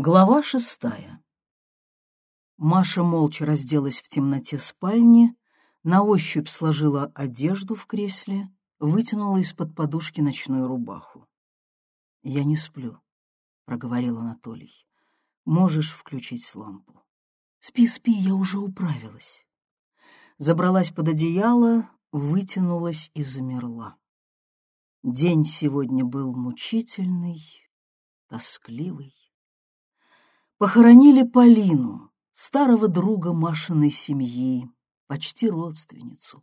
Глава шестая. Маша молча разделась в темноте спальни, на ощупь сложила одежду в кресле, вытянула из-под подушки ночную рубаху. «Я не сплю», — проговорил Анатолий. «Можешь включить лампу». «Спи, спи, я уже управилась». Забралась под одеяло, вытянулась и замерла. День сегодня был мучительный, тоскливый. Похоронили Полину, старого друга Машиной семьи, почти родственницу.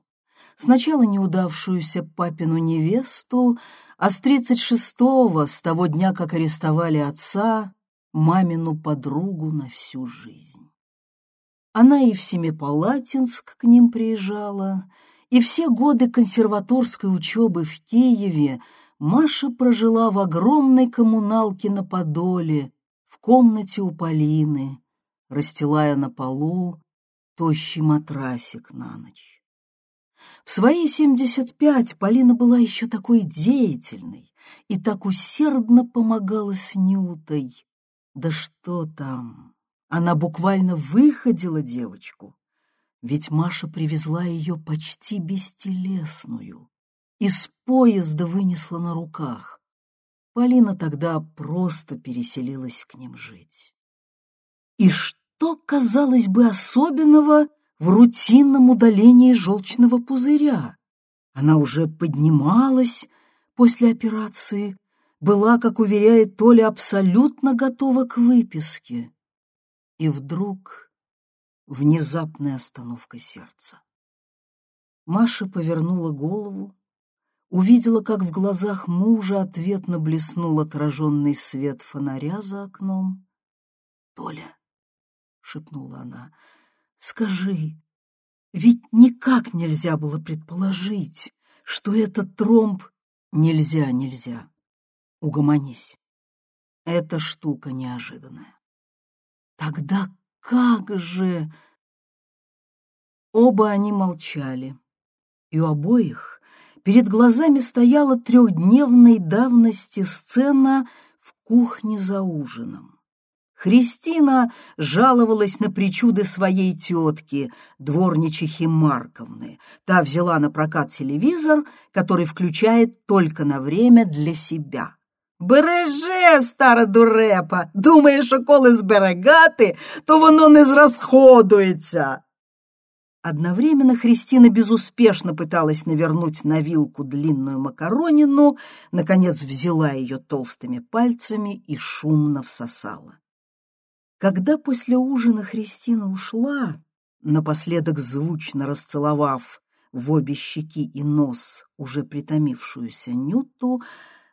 Сначала неудавшуюся папину невесту, а с тридцать шестого, с того дня, как арестовали отца, мамину подругу на всю жизнь. Она и в Семипалатинск к ним приезжала, и все годы консерваторской учебы в Киеве Маша прожила в огромной коммуналке на Подоле, комнате у Полины, расстилая на полу тощий матрасик на ночь. В свои семьдесят пять Полина была еще такой деятельной и так усердно помогала с Нютой. Да что там, она буквально выходила девочку, ведь Маша привезла ее почти бестелесную, из поезда вынесла на руках. Полина тогда просто переселилась к ним жить. И что, казалось бы, особенного в рутинном удалении желчного пузыря? Она уже поднималась после операции, была, как уверяет Толя, абсолютно готова к выписке. И вдруг внезапная остановка сердца. Маша повернула голову, увидела, как в глазах мужа ответно блеснул отраженный свет фонаря за окном. «Толя», — шепнула она, — «скажи, ведь никак нельзя было предположить, что этот тромб... Нельзя, нельзя. Угомонись. Эта штука неожиданная. Тогда как же... Оба они молчали, и у обоих перед глазами стояла трехдневной давности сцена в кухне за ужином. Христина жаловалась на причуды своей тетки, дворничихи Марковны. Та взяла на прокат телевизор, который включает только на время для себя. «Береже, стара дурепа! Думаєш, коли зберегати, то воно не зрасходується!» Одновременно Христина безуспешно пыталась навернуть на вилку длинную макаронину, наконец взяла ее толстыми пальцами и шумно всосала. Когда после ужина Христина ушла, напоследок звучно расцеловав в обе щеки и нос уже притомившуюся Нюту,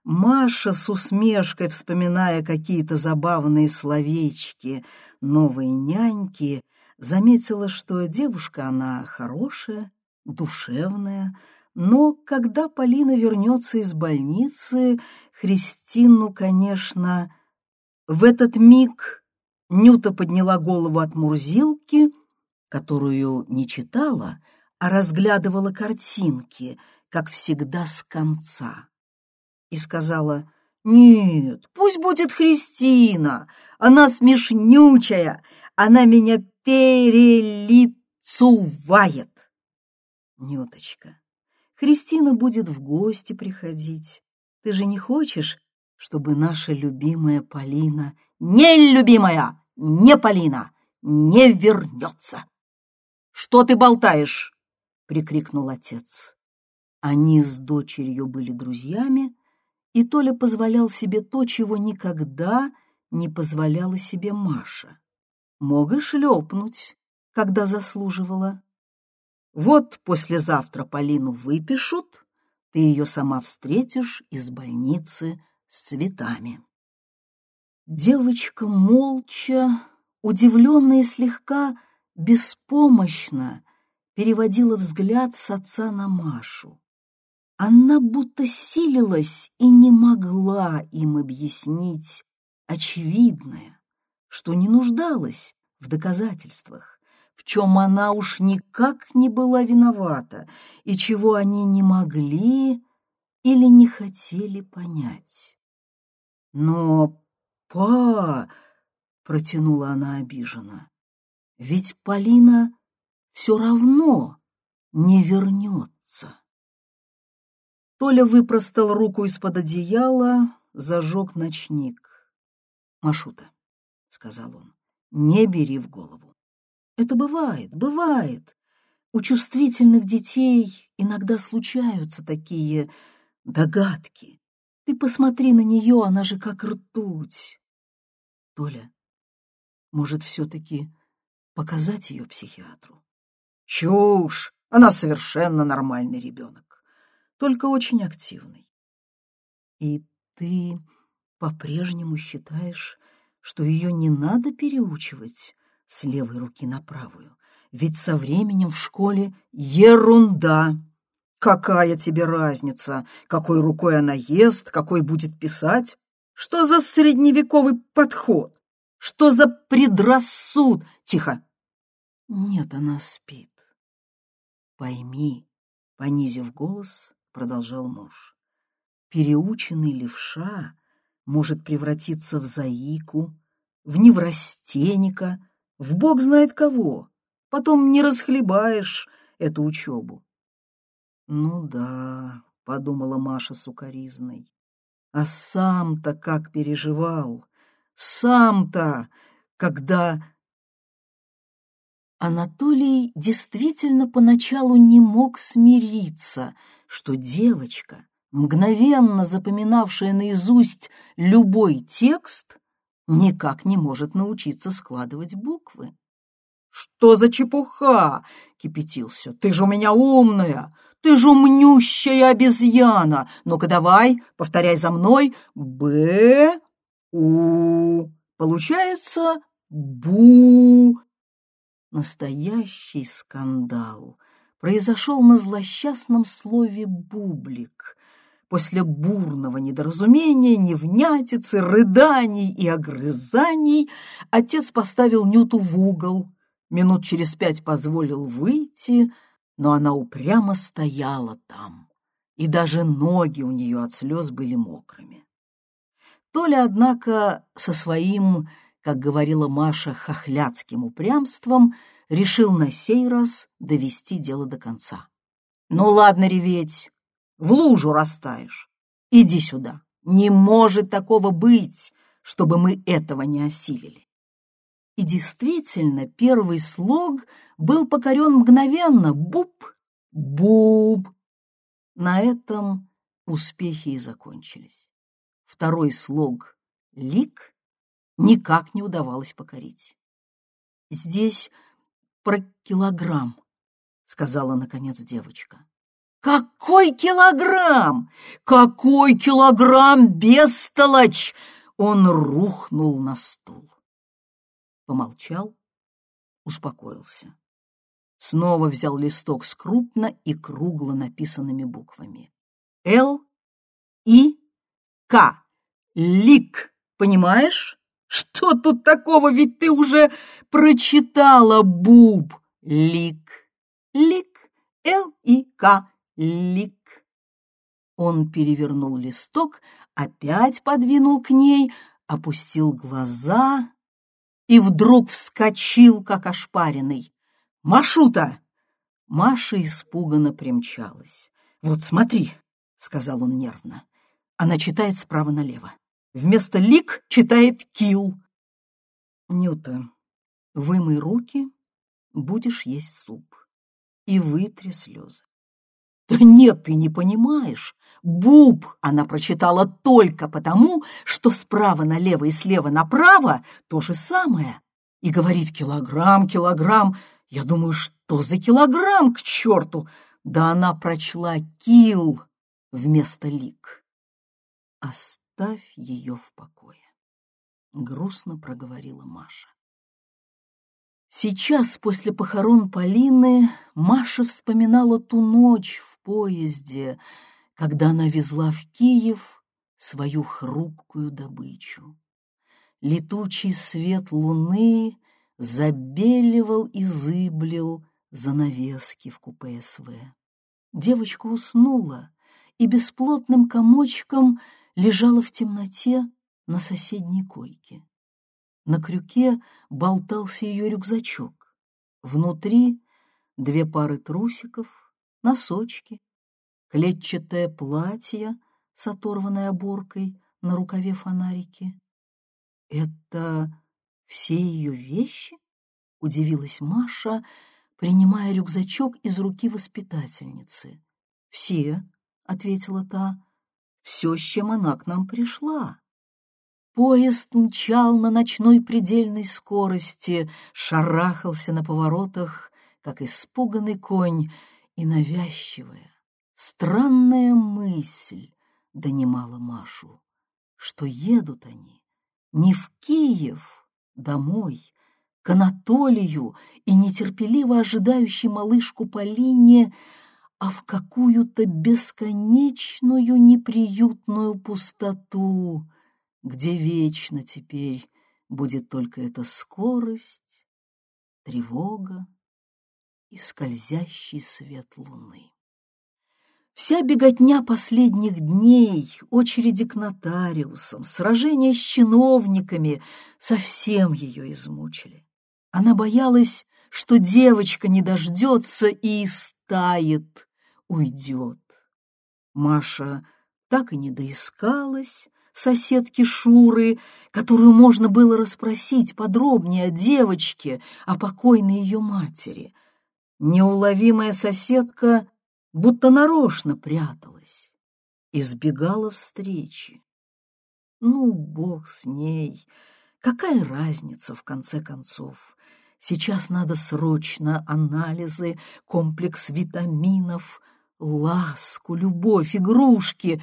Маша с усмешкой, вспоминая какие-то забавные словечки новой няньки, заметила, что девушка она хорошая, душевная, но когда Полина вернется из больницы, Христину, конечно... В этот миг Нюта подняла голову от Мурзилки, которую не читала, а разглядывала картинки, как всегда, с конца, и сказала, «Нет, пусть будет Христина, она смешнючая, она меня перелицувает. Нюточка, Христина будет в гости приходить. Ты же не хочешь, чтобы наша любимая Полина, не любимая, не Полина, не вернется? Что ты болтаешь? прикрикнул отец. Они с дочерью были друзьями, и Толя позволял себе то, чего никогда не позволяла себе Маша мог и шлепнуть, когда заслуживала. Вот послезавтра Полину выпишут, ты ее сама встретишь из больницы с цветами. Девочка молча, удивленная и слегка беспомощно, переводила взгляд с отца на Машу. Она будто силилась и не могла им объяснить очевидное что не нуждалась в доказательствах, в чем она уж никак не была виновата и чего они не могли или не хотели понять. Но, па, — протянула она обиженно. «Ведь Полина все равно не вернется». Толя выпростал руку из-под одеяла, зажег ночник. «Машута», — сказал он, — «не бери в голову. Это бывает, бывает. У чувствительных детей иногда случаются такие догадки. Ты посмотри на нее, она же как ртуть. Толя, может, все-таки показать ее психиатру? Чушь! Она совершенно нормальный ребенок, только очень активный. И ты по-прежнему считаешь, что ее не надо переучивать с левой руки на правую? Ведь со временем в школе ерунда. Какая тебе разница, какой рукой она ест, какой будет писать? Что за средневековый подход? Что за предрассуд? Тихо. Нет, она спит. Пойми, понизив голос, продолжал муж. Переученный левша может превратиться в заику, в неврастенника, в бог знает кого. Потом не расхлебаешь эту учебу. Ну да, подумала Маша сукоризной. А сам-то как переживал, сам-то, когда... Анатолий действительно поначалу не мог смириться, что девочка, мгновенно запоминавшая наизусть любой текст, никак не может научиться складывать буквы. «Что за чепуха?» — кипятился. «Ты же у меня умная! Ты же умнющая обезьяна! Ну-ка давай, повторяй за мной. Б, У. Получается Бу. Настоящий скандал произошел на злосчастном слове «бублик». После бурного недоразумения, невнятицы, рыданий и огрызаний отец поставил Нюту в угол, минут через пять позволил выйти, но она упрямо стояла там, и даже ноги у нее от слез были мокрыми. Толя, однако, со своим, как говорила Маша, хохляцким упрямством решил на сей раз довести дело до конца. «Ну ладно реветь, в лужу растаешь. Иди сюда. Не может такого быть, чтобы мы этого не осилили». И действительно, первый слог был покорен мгновенно. Буб, буб. На этом успехи и закончились. Второй слог «лик» никак не удавалось покорить. «Здесь про килограмм», — сказала, наконец, девочка. «Какой килограмм? Какой килограмм, бестолочь!» Он рухнул на стул помолчал, успокоился. Снова взял листок с крупно и кругло написанными буквами. Л, И, К. Лик, понимаешь? Что тут такого, ведь ты уже прочитала буб. Лик, лик, Л, И, К. Лик. Он перевернул листок, опять подвинул к ней, опустил глаза, и вдруг вскочил, как ошпаренный. «Машута!» Маша испуганно примчалась. «Вот смотри», — сказал он нервно, — она читает справа налево. Вместо «лик» читает «кил». «Нюта, вымой руки, будешь есть суп. И вытри слезы. Да нет, ты не понимаешь. Буб она прочитала только потому, что справа налево и слева направо то же самое. И говорит килограмм, килограмм. Я думаю, что за килограмм к черту? Да она прочла кил вместо лик. Оставь ее в покое, грустно проговорила Маша. Сейчас, после похорон Полины, Маша вспоминала ту ночь в поезде, когда она везла в Киев свою хрупкую добычу. Летучий свет луны забеливал и зыблил занавески в купе СВ. Девочка уснула и бесплотным комочком лежала в темноте на соседней койке. На крюке болтался ее рюкзачок. Внутри две пары трусиков, носочки, клетчатое платье с оторванной оборкой на рукаве фонарики. «Это все ее вещи?» — удивилась Маша, принимая рюкзачок из руки воспитательницы. «Все», — ответила та, — «все, с чем она к нам пришла». Поезд мчал на ночной предельной скорости, шарахался на поворотах, как испуганный конь, и навязчивая, странная мысль донимала Машу, что едут они не в Киев, домой, к Анатолию и нетерпеливо ожидающей малышку Полине, а в какую-то бесконечную неприютную пустоту, где вечно теперь будет только эта скорость, тревога и скользящий свет луны. Вся беготня последних дней, очереди к нотариусам, сражения с чиновниками совсем ее измучили. Она боялась, что девочка не дождется и истает, уйдет. Маша так и не доискалась соседки Шуры, которую можно было расспросить подробнее о девочке, о покойной ее матери. Неуловимая соседка будто нарочно пряталась, избегала встречи. Ну, бог с ней, какая разница в конце концов? Сейчас надо срочно анализы, комплекс витаминов, ласку, любовь, игрушки,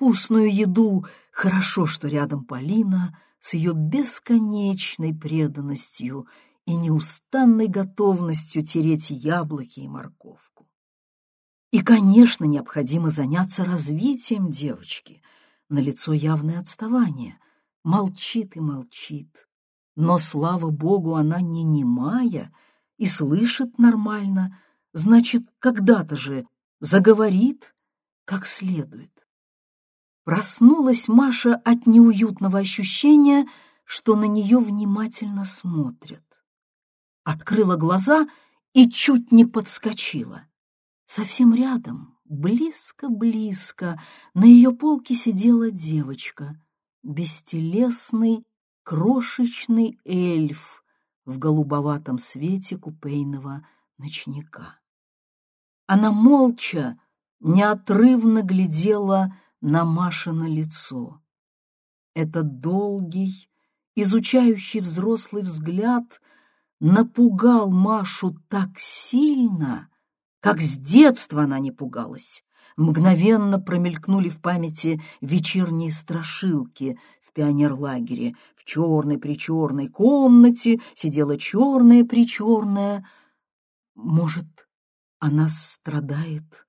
вкусную еду. Хорошо, что рядом Полина с ее бесконечной преданностью и неустанной готовностью тереть яблоки и морковку. И, конечно, необходимо заняться развитием девочки. На лицо явное отставание. Молчит и молчит. Но, слава богу, она не немая и слышит нормально. Значит, когда-то же заговорит как следует. Проснулась Маша от неуютного ощущения, что на нее внимательно смотрят. Открыла глаза и чуть не подскочила. Совсем рядом, близко-близко, на ее полке сидела девочка, бестелесный, крошечный эльф в голубоватом свете купейного ночника. Она молча, неотрывно глядела на Машино лицо. Этот долгий, изучающий взрослый взгляд напугал Машу так сильно, как с детства она не пугалась. Мгновенно промелькнули в памяти вечерние страшилки в пионерлагере. В черной-причерной комнате сидела черная-причерная. Может, она страдает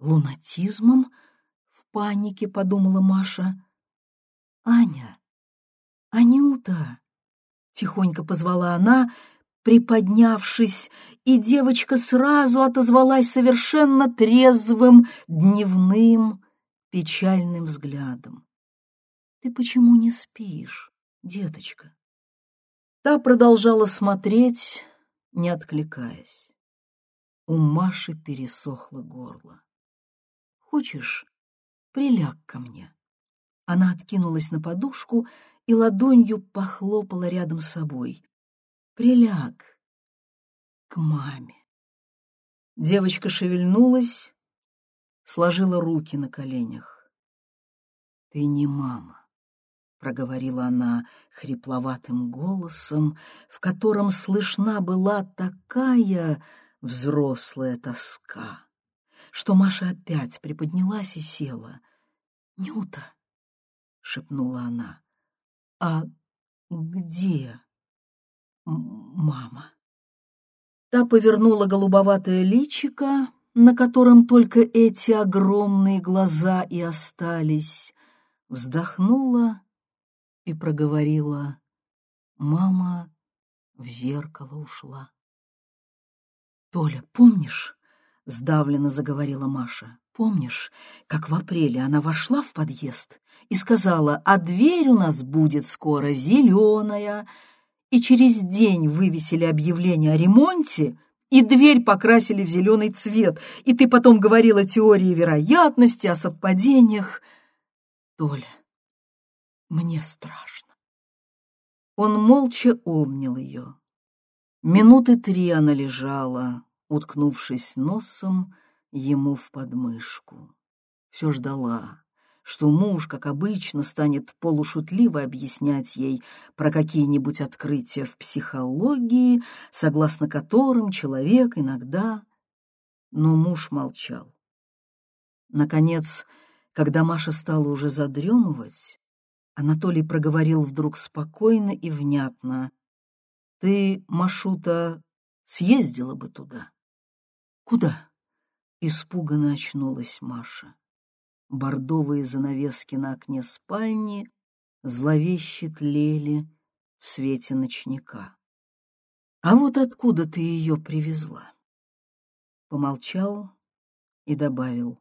лунатизмом? Панике подумала Маша. «Аня! Анюта!» — тихонько позвала она, приподнявшись, и девочка сразу отозвалась совершенно трезвым, дневным, печальным взглядом. «Ты почему не спишь, деточка?» Та продолжала смотреть, не откликаясь. У Маши пересохло горло. «Хочешь, приляг ко мне?» Она откинулась на подушку и ладонью похлопала рядом с собой приляг к маме. Девочка шевельнулась, сложила руки на коленях. «Ты не мама», — проговорила она хрипловатым голосом, в котором слышна была такая взрослая тоска, что Маша опять приподнялась и села. «Нюта», — шепнула она, — «а где?» мама. Та повернула голубоватое личико, на котором только эти огромные глаза и остались, вздохнула и проговорила «Мама в зеркало ушла». «Толя, помнишь, — сдавленно заговорила Маша. «Помнишь, как в апреле она вошла в подъезд и сказала, а дверь у нас будет скоро зеленая, и через день вывесили объявление о ремонте, и дверь покрасили в зеленый цвет, и ты потом говорила теории вероятности, о совпадениях. Толя, мне страшно». Он молча обнял ее. Минуты три она лежала, уткнувшись носом ему в подмышку. Все ждала, что муж, как обычно, станет полушутливо объяснять ей про какие-нибудь открытия в психологии, согласно которым человек иногда... Но муж молчал. Наконец, когда Маша стала уже задремывать, Анатолий проговорил вдруг спокойно и внятно. «Ты, Машута, съездила бы туда?» «Куда?» — испуганно очнулась Маша. Бордовые занавески на окне спальни зловеще тлели в свете ночника. «А вот откуда ты ее привезла?» Помолчал и добавил.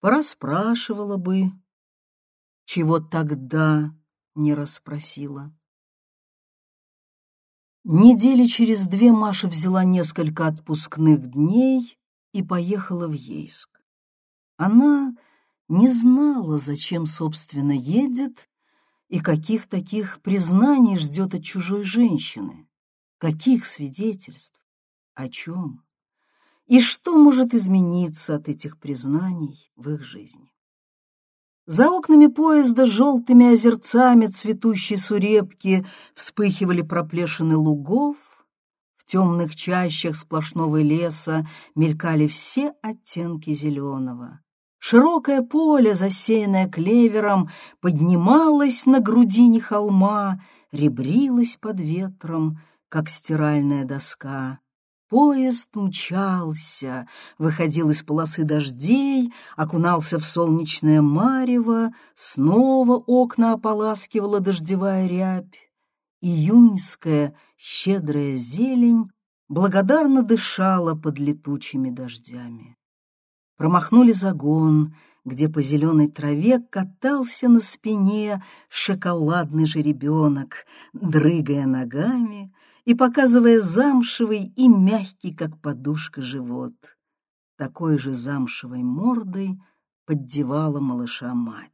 «Пораспрашивала бы, чего тогда не расспросила». Недели через две Маша взяла несколько отпускных дней и поехала в Ейск. Она не знала, зачем, собственно, едет и каких таких признаний ждет от чужой женщины, каких свидетельств, о чем и что может измениться от этих признаний в их жизни. За окнами поезда желтыми озерцами цветущей сурепки вспыхивали проплешины лугов, в темных чащах сплошного леса мелькали все оттенки зеленого. Широкое поле, засеянное клевером, поднималось на грудине холма, ребрилось под ветром, как стиральная доска. Поезд мчался, выходил из полосы дождей, окунался в солнечное марево, снова окна ополаскивала дождевая рябь. Июньская щедрая зелень благодарно дышала под летучими дождями. Промахнули загон, где по зеленой траве катался на спине шоколадный жеребенок, дрыгая ногами — и показывая замшевый и мягкий, как подушка, живот. Такой же замшевой мордой поддевала малыша мать.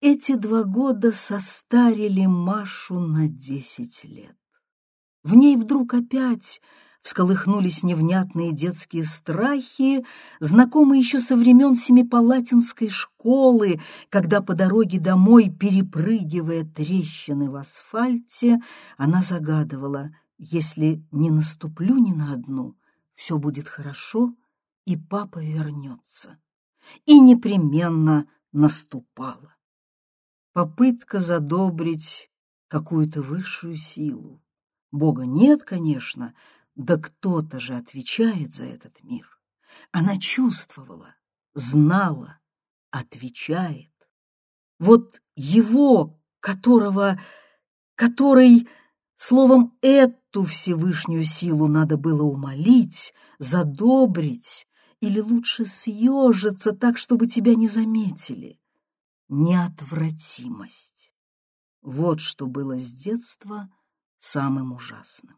Эти два года состарили Машу на десять лет. В ней вдруг опять всколыхнулись невнятные детские страхи, знакомые еще со времен Семипалатинской школы, когда по дороге домой, перепрыгивая трещины в асфальте, она загадывала, если не наступлю ни на одну, все будет хорошо, и папа вернется. И непременно наступала. Попытка задобрить какую-то высшую силу. Бога нет, конечно, да кто-то же отвечает за этот мир. Она чувствовала, знала, отвечает. Вот его, которого, который, словом, эту Всевышнюю силу надо было умолить, задобрить или лучше съежиться так, чтобы тебя не заметили. Неотвратимость. Вот что было с детства самым ужасным.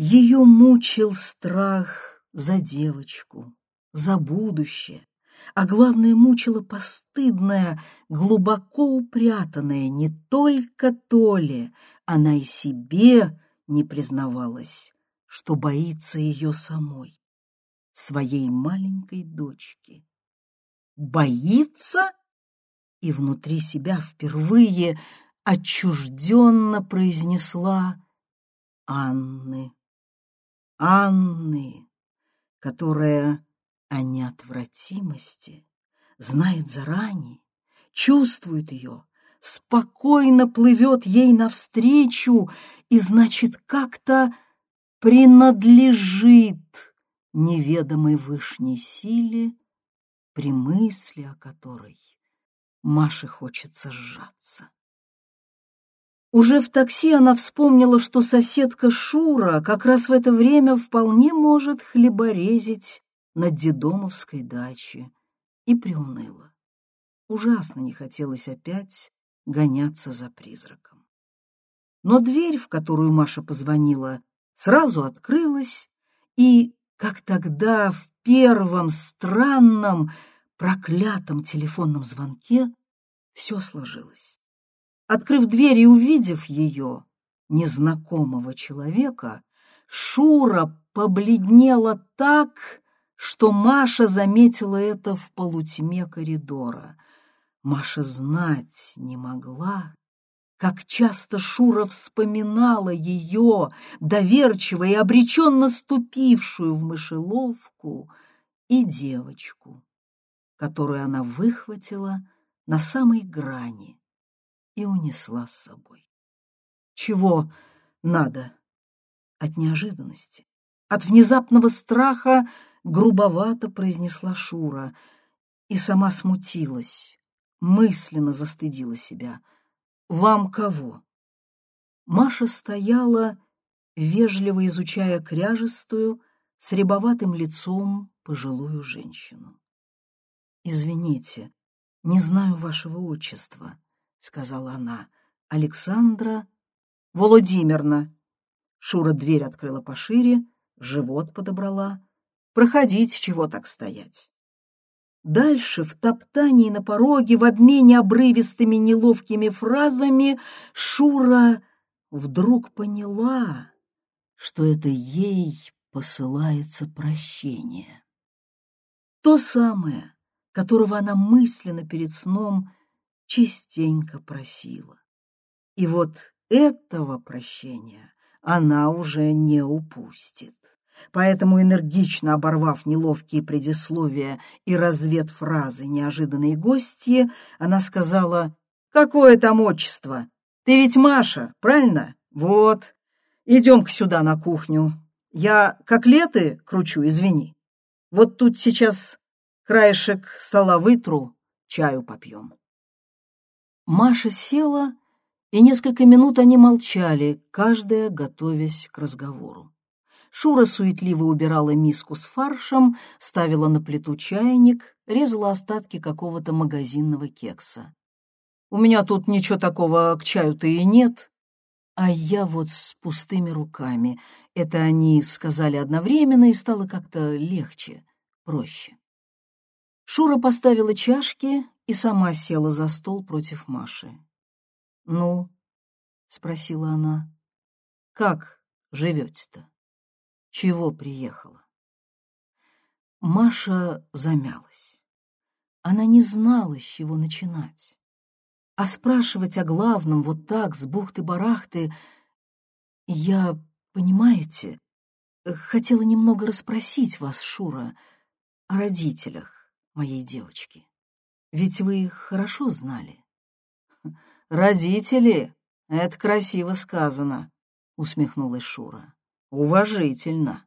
Ее мучил страх за девочку, за будущее, а главное, мучила постыдная, глубоко упрятанная не только Толе, она и себе не признавалась, что боится ее самой, своей маленькой дочки. Боится? И внутри себя впервые отчужденно произнесла Анны. Анны, которая о неотвратимости знает заранее, чувствует ее, спокойно плывет ей навстречу и, значит, как-то принадлежит неведомой вышней силе, при мысли о которой Маше хочется сжаться. Уже в такси она вспомнила, что соседка Шура как раз в это время вполне может хлеборезить на дедомовской даче, и приуныла. Ужасно не хотелось опять гоняться за призраком. Но дверь, в которую Маша позвонила, сразу открылась, и, как тогда в первом странном, проклятом телефонном звонке, все сложилось. Открыв дверь и увидев ее, незнакомого человека, Шура побледнела так, что Маша заметила это в полутьме коридора. Маша знать не могла, как часто Шура вспоминала ее, доверчиво и обреченно ступившую в мышеловку, и девочку, которую она выхватила на самой грани и унесла с собой. Чего надо? От неожиданности, от внезапного страха грубовато произнесла Шура и сама смутилась, мысленно застыдила себя. «Вам кого?» Маша стояла, вежливо изучая кряжестую, с рябоватым лицом пожилую женщину. «Извините, не знаю вашего отчества», — сказала она. «Александра Володимирна». Шура дверь открыла пошире, живот подобрала. «Проходите, чего так стоять?» Дальше, в топтании на пороге, в обмене обрывистыми неловкими фразами, Шура вдруг поняла, что это ей посылается прощение. То самое, которого она мысленно перед сном частенько просила. И вот этого прощения она уже не упустит. Поэтому, энергично оборвав неловкие предисловия и развед фразы неожиданной гости, она сказала, «Какое там отчество? Ты ведь Маша, правильно? Вот, идем-ка сюда на кухню. Я котлеты кручу, извини. Вот тут сейчас краешек стола вытру, чаю попьем». Маша села, и несколько минут они молчали, каждая готовясь к разговору. Шура суетливо убирала миску с фаршем, ставила на плиту чайник, резала остатки какого-то магазинного кекса. «У меня тут ничего такого к чаю-то и нет», а я вот с пустыми руками. Это они сказали одновременно, и стало как-то легче, проще. Шура поставила чашки и сама села за стол против Маши. «Ну?» — спросила она. «Как живете-то?» чего приехала. Маша замялась. Она не знала, с чего начинать. А спрашивать о главном вот так, с бухты-барахты, я, понимаете, хотела немного расспросить вас, Шура, о родителях моей девочки. Ведь вы их хорошо знали. «Родители? Это красиво сказано», — усмехнулась Шура уважительно.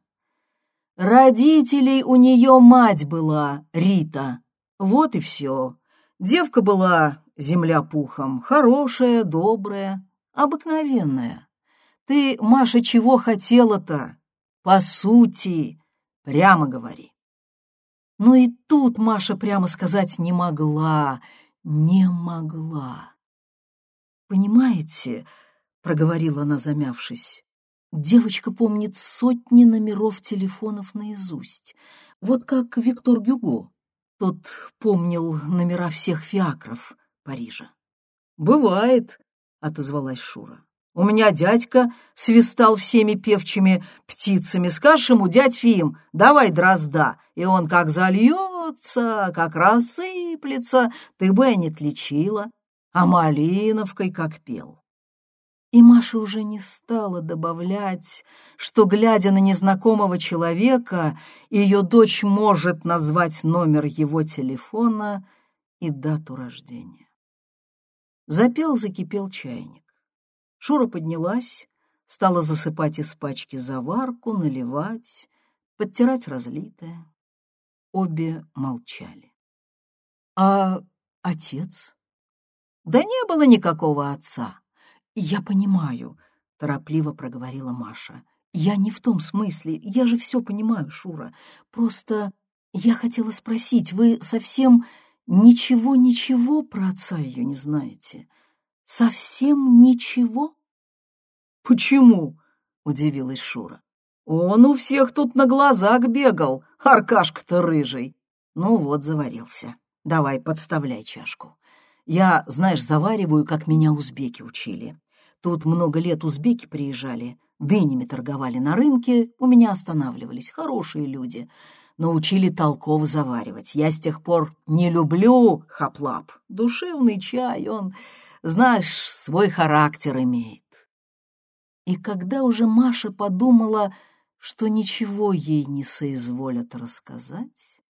Родителей у нее мать была, Рита. Вот и все. Девка была земля пухом, хорошая, добрая, обыкновенная. Ты, Маша, чего хотела-то? По сути, прямо говори. Но и тут Маша прямо сказать не могла, не могла. «Понимаете», — проговорила она, замявшись, Девочка помнит сотни номеров телефонов наизусть. Вот как Виктор Гюго. Тот помнил номера всех фиакров Парижа. «Бывает», — отозвалась Шура. «У меня дядька свистал всеми певчими птицами. Скажешь ему, дядь Фим, давай дрозда». И он как зальется, как рассыплется, ты бы не отличила. А малиновкой как пел. И Маша уже не стала добавлять, что, глядя на незнакомого человека, ее дочь может назвать номер его телефона и дату рождения. Запел, закипел чайник. Шура поднялась, стала засыпать из пачки заварку, наливать, подтирать разлитое. Обе молчали. «А отец?» «Да не было никакого отца». «Я понимаю», — торопливо проговорила Маша. «Я не в том смысле. Я же все понимаю, Шура. Просто я хотела спросить, вы совсем ничего-ничего про отца ее не знаете? Совсем ничего?» «Почему?» — удивилась Шура. «Он у всех тут на глазах бегал, Аркашка-то рыжий. Ну вот, заварился. Давай, подставляй чашку. Я, знаешь, завариваю, как меня узбеки учили. Тут много лет узбеки приезжали, дынями торговали на рынке, у меня останавливались, хорошие люди. Научили толково заваривать. Я с тех пор не люблю хаплап. Душевный чай, он, знаешь, свой характер имеет. И когда уже Маша подумала, что ничего ей не соизволят рассказать,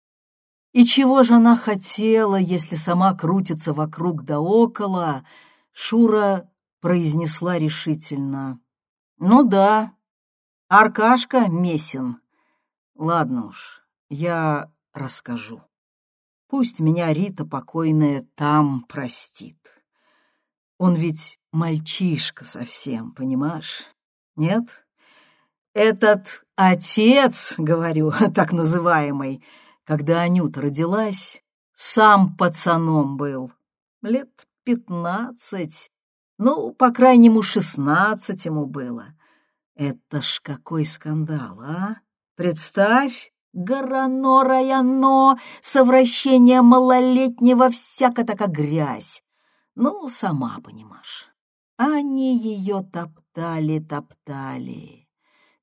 и чего же она хотела, если сама крутится вокруг да около, Шура произнесла решительно. «Ну да, Аркашка Месин. Ладно уж, я расскажу. Пусть меня Рита покойная там простит. Он ведь мальчишка совсем, понимаешь? Нет? Этот отец, говорю, так называемый, когда Анюта родилась, сам пацаном был. Лет пятнадцать, ну, по крайнему, шестнадцать ему было. Это ж какой скандал, а? Представь, горонораяно, совращение малолетнего всяко такая грязь. Ну, сама понимаешь. Они ее топтали-топтали.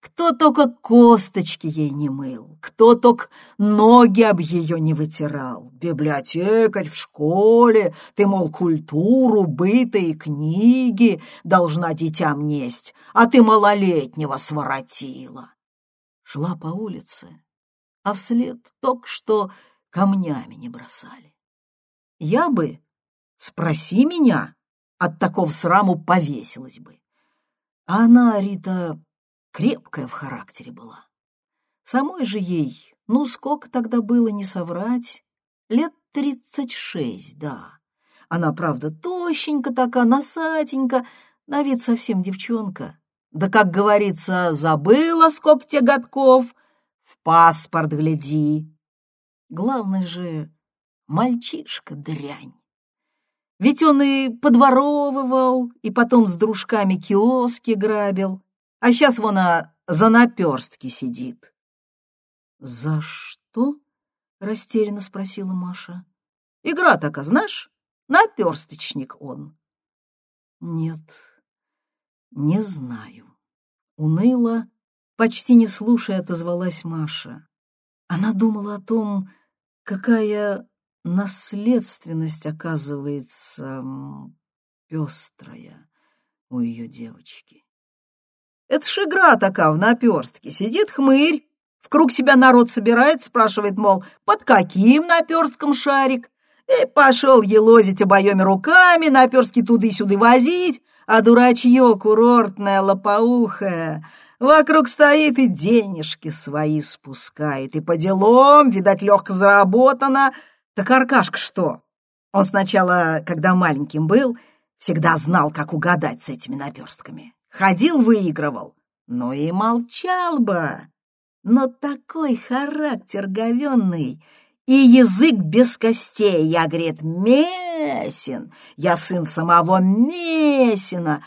Кто только косточки ей не мыл, кто только ноги об ее не вытирал. Библиотекарь в школе, ты, мол, культуру, быта и книги должна детям несть, а ты малолетнего своротила. Шла по улице, а вслед только что камнями не бросали. Я бы, спроси меня, от такого сраму повесилась бы. А она, Рита, крепкая в характере была. Самой же ей, ну, сколько тогда было, не соврать, лет тридцать шесть, да. Она, правда, тощенька такая, носатенька, на вид совсем девчонка. Да, как говорится, забыла сколько тебе годков, в паспорт гляди. Главное же, мальчишка дрянь. Ведь он и подворовывал, и потом с дружками киоски грабил, а сейчас вон а, за наперстки сидит. — За что? — растерянно спросила Маша. — Игра такая, знаешь? Наперсточник он. — Нет, не знаю. Уныло, почти не слушая, отозвалась Маша. Она думала о том, какая наследственность оказывается пестрая у ее девочки. Это ж игра такая в наперстке. Сидит хмырь, в круг себя народ собирает, спрашивает, мол, под каким наперстком шарик? И пошел елозить обоими руками, наперстки туды-сюды возить, а дурачье курортное лопоухое вокруг стоит и денежки свои спускает. И по делам, видать, легко заработано. Так Аркашка что? Он сначала, когда маленьким был, всегда знал, как угадать с этими наперстками. Ходил, выигрывал, но и молчал бы. Но такой характер говенный и язык без костей. Я, говорит, Месин, я сын самого Месина.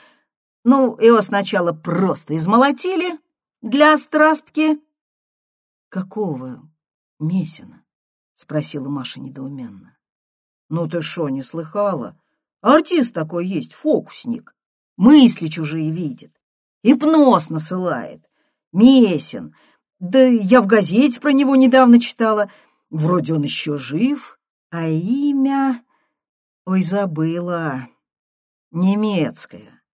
Ну, его сначала просто измолотили для страстки. Какого Месина? Спросила Маша недоуменно. Ну ты шо, не слыхала? Артист такой есть, фокусник мысли чужие видит, гипноз насылает. Месин. Да я в газете про него недавно читала. Вроде он еще жив, а имя... Ой, забыла. Немецкое.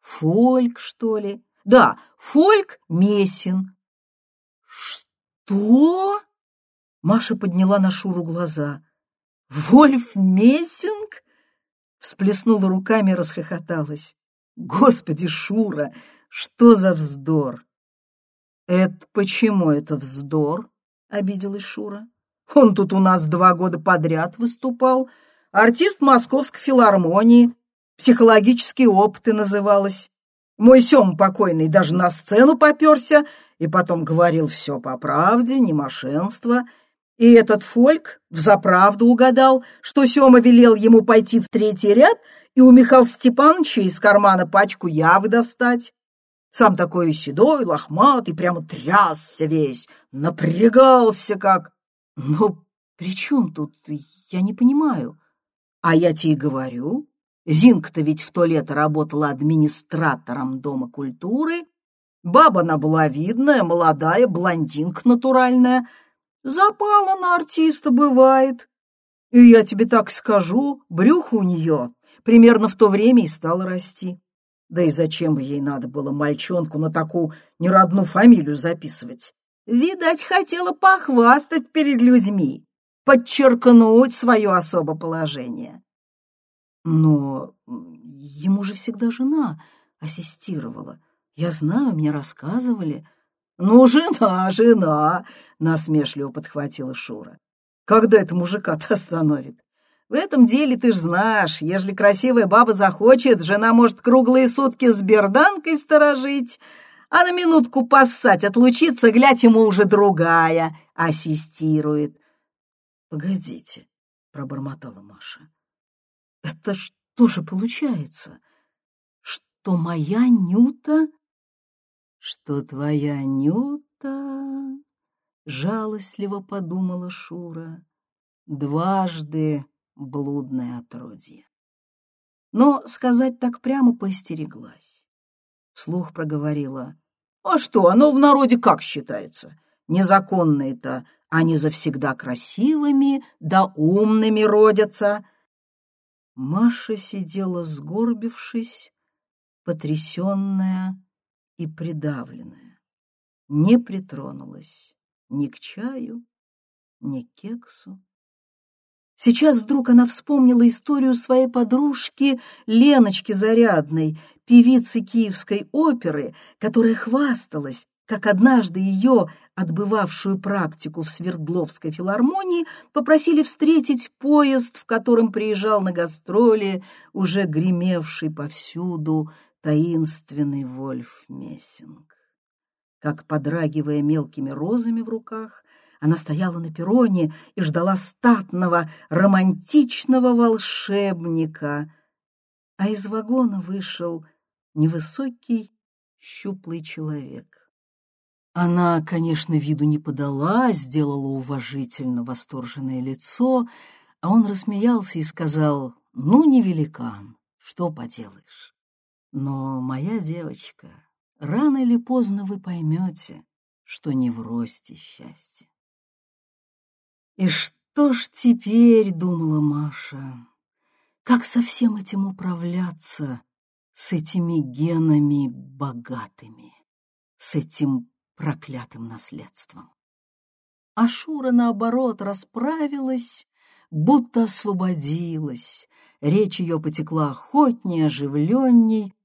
Фольк, что ли? Да, Фольк Месин. Что? Маша подняла на Шуру глаза. Вольф Мессинг? Всплеснула руками и расхохоталась. Господи, Шура, что за вздор? Это почему это вздор? Обиделась Шура. Он тут у нас два года подряд выступал. Артист Московской филармонии. Психологические опыты называлось. Мой Сем покойный даже на сцену поперся и потом говорил все по правде, не мошенство. И этот Фольк взаправду угадал, что Сема велел ему пойти в третий ряд и у Михаила Степановича из кармана пачку явы достать. Сам такой седой, лохматый, прямо трясся весь, напрягался как... Ну, при чем тут? Я не понимаю. А я тебе говорю, Зинка-то ведь в то лето работала администратором Дома культуры. Баба она была видная, молодая, блондинка натуральная. Запала на артиста бывает. И я тебе так скажу, брюхо у нее примерно в то время и стало расти. Да и зачем ей надо было мальчонку на такую неродную фамилию записывать? Видать, хотела похвастать перед людьми, подчеркнуть свое особое положение. Но ему же всегда жена ассистировала. Я знаю, мне рассказывали. Ну, жена, жена, насмешливо подхватила Шура. Когда это мужика-то остановит? В этом деле ты ж знаешь, ежели красивая баба захочет, жена может круглые сутки с берданкой сторожить, а на минутку поссать, отлучиться, глядь, ему уже другая ассистирует. — Погодите, — пробормотала Маша. — Это что же получается? Что моя Нюта... Что твоя Нюта... — жалостливо подумала Шура. Дважды блудное отродье. Но сказать так прямо поостереглась. Вслух проговорила. «А что, оно в народе как считается? Незаконные-то они завсегда красивыми да умными родятся». Маша сидела сгорбившись, потрясенная и придавленная. Не притронулась ни к чаю, ни к кексу. Сейчас вдруг она вспомнила историю своей подружки Леночки Зарядной, певицы Киевской оперы, которая хвасталась, как однажды ее, отбывавшую практику в Свердловской филармонии, попросили встретить поезд, в котором приезжал на гастроли уже гремевший повсюду таинственный Вольф Мессинг. Как, подрагивая мелкими розами в руках, она стояла на перроне и ждала статного, романтичного волшебника. А из вагона вышел невысокий, щуплый человек. Она, конечно, виду не подала, сделала уважительно восторженное лицо, а он рассмеялся и сказал, «Ну, не великан, что поделаешь. Но, моя девочка, рано или поздно вы поймете, что не в росте счастье. И что ж теперь, думала Маша, как со всем этим управляться, с этими генами богатыми, с этим проклятым наследством? А Шура, наоборот, расправилась, будто освободилась, речь ее потекла охотнее, оживленней,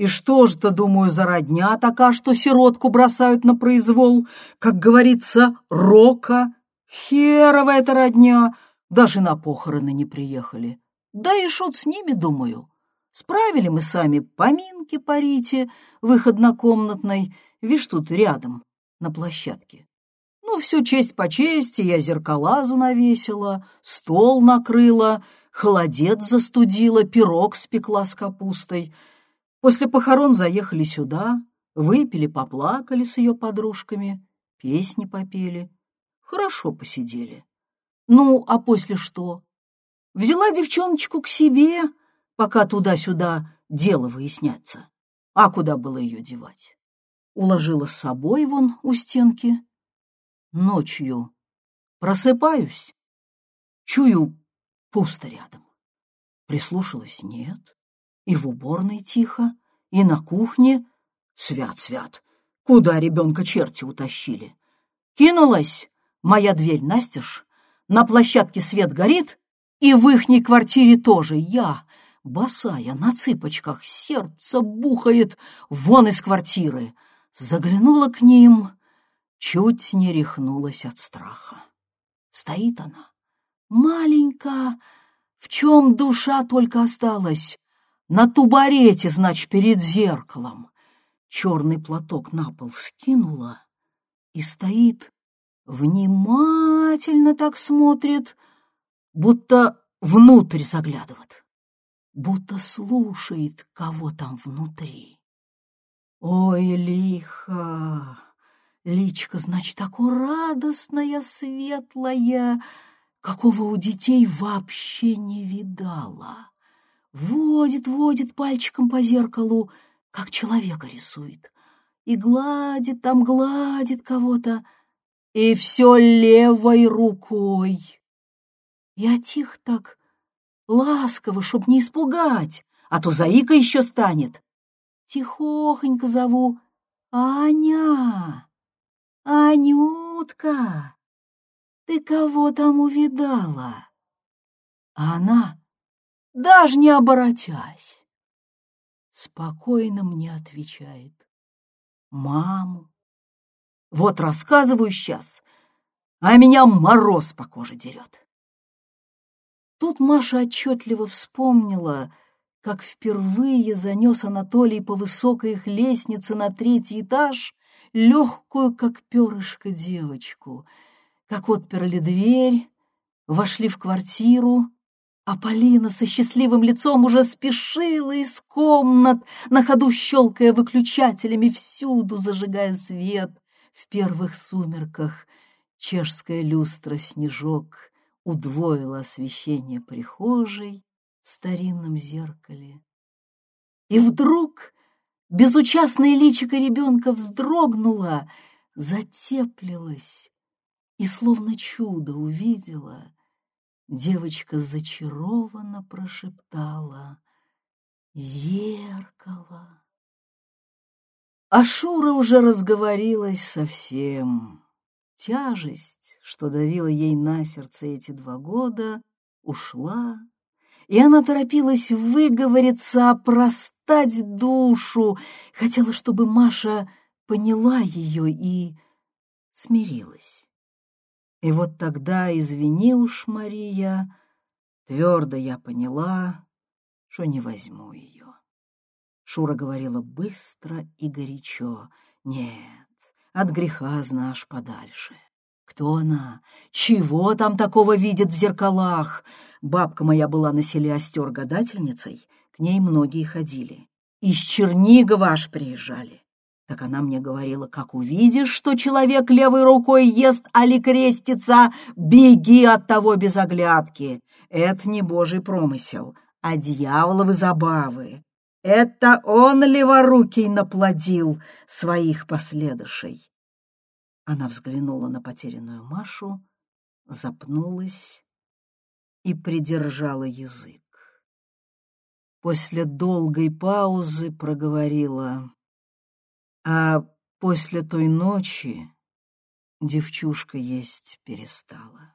и что ж-то, думаю, за родня такая, что сиротку бросают на произвол, как говорится, рока Херова эта родня, даже на похороны не приехали. Да и шут с ними, думаю. Справили мы сами поминки парите в их однокомнатной, вишь, тут рядом, на площадке. Ну, всю честь по чести, я зеркалазу навесила, стол накрыла, холодец застудила, пирог спекла с капустой. После похорон заехали сюда, выпили, поплакали с ее подружками, песни попели. Хорошо посидели. Ну, а после что? Взяла девчоночку к себе, пока туда-сюда дело выясняться. А куда было ее девать? Уложила с собой вон у стенки. Ночью просыпаюсь, чую пусто рядом. Прислушалась — нет. И в уборной тихо, и на кухне. Свят-свят, куда ребенка черти утащили? Кинулась, Моя дверь настежь, на площадке свет горит, и в ихней квартире тоже я, босая, на цыпочках, сердце бухает вон из квартиры. Заглянула к ним, чуть не рехнулась от страха. Стоит она, маленькая, в чем душа только осталась, на тубарете, значит, перед зеркалом. Черный платок на пол скинула и стоит, внимательно так смотрит, будто внутрь заглядывает, будто слушает, кого там внутри. Ой, лихо! Личка, значит, такое радостная, светлая, какого у детей вообще не видала. Водит, водит пальчиком по зеркалу, как человека рисует, и гладит там, гладит кого-то, и все левой рукой. Я тихо так, ласково, чтоб не испугать, а то заика еще станет. Тихохонько зову «Аня! Анютка! Ты кого там увидала?» А она, даже не оборотясь, спокойно мне отвечает «Маму». Вот рассказываю сейчас, а меня мороз по коже дерет. Тут Маша отчетливо вспомнила, как впервые занес Анатолий по высокой их лестнице на третий этаж легкую, как перышко, девочку, как отперли дверь, вошли в квартиру, а Полина со счастливым лицом уже спешила из комнат, на ходу щелкая выключателями, всюду зажигая свет. В первых сумерках чешская люстра «Снежок» удвоила освещение прихожей в старинном зеркале. И вдруг безучастное личико ребенка вздрогнуло, затеплилось и словно чудо увидела. Девочка зачарованно прошептала «Зеркало». А Шура уже разговорилась совсем. Тяжесть, что давила ей на сердце эти два года, ушла, и она торопилась выговориться, простать душу, хотела, чтобы Маша поняла ее и смирилась. И вот тогда, извини уж, Мария, твердо я поняла, что не возьму ее. Шура говорила быстро и горячо. Нет, от греха знаешь подальше. Кто она? Чего там такого видит в зеркалах? Бабка моя была на селе Остер гадательницей, к ней многие ходили. Из Чернигова аж приезжали. Так она мне говорила, как увидишь, что человек левой рукой ест, али крестится, беги от того без оглядки. Это не божий промысел, а дьяволовы забавы. Это он леворукий наплодил своих последующей. Она взглянула на потерянную Машу, запнулась и придержала язык. После долгой паузы проговорила, а после той ночи девчушка есть перестала.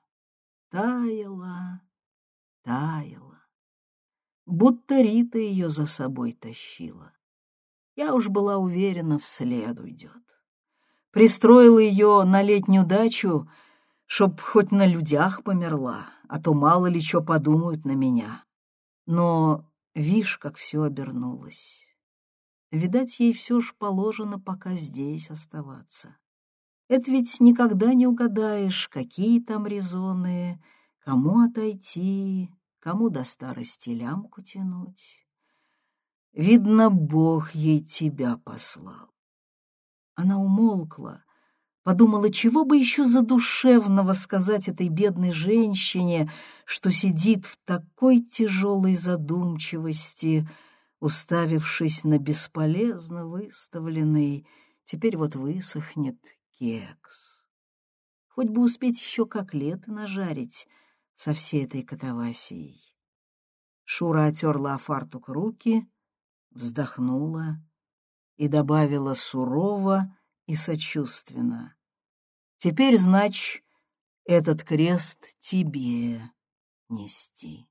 Таяла, таяла будто Рита ее за собой тащила. Я уж была уверена, вслед уйдет. Пристроила ее на летнюю дачу, чтоб хоть на людях померла, а то мало ли что подумают на меня. Но вишь, как все обернулось. Видать, ей все ж положено пока здесь оставаться. Это ведь никогда не угадаешь, какие там резоны, кому отойти, кому до старости лямку тянуть. Видно, Бог ей тебя послал. Она умолкла, подумала, чего бы еще задушевного сказать этой бедной женщине, что сидит в такой тяжелой задумчивости, уставившись на бесполезно выставленный, теперь вот высохнет кекс. Хоть бы успеть еще как лето нажарить — со всей этой катавасией. Шура отерла о фартук руки, вздохнула и добавила сурово и сочувственно. «Теперь, знач, этот крест тебе нести».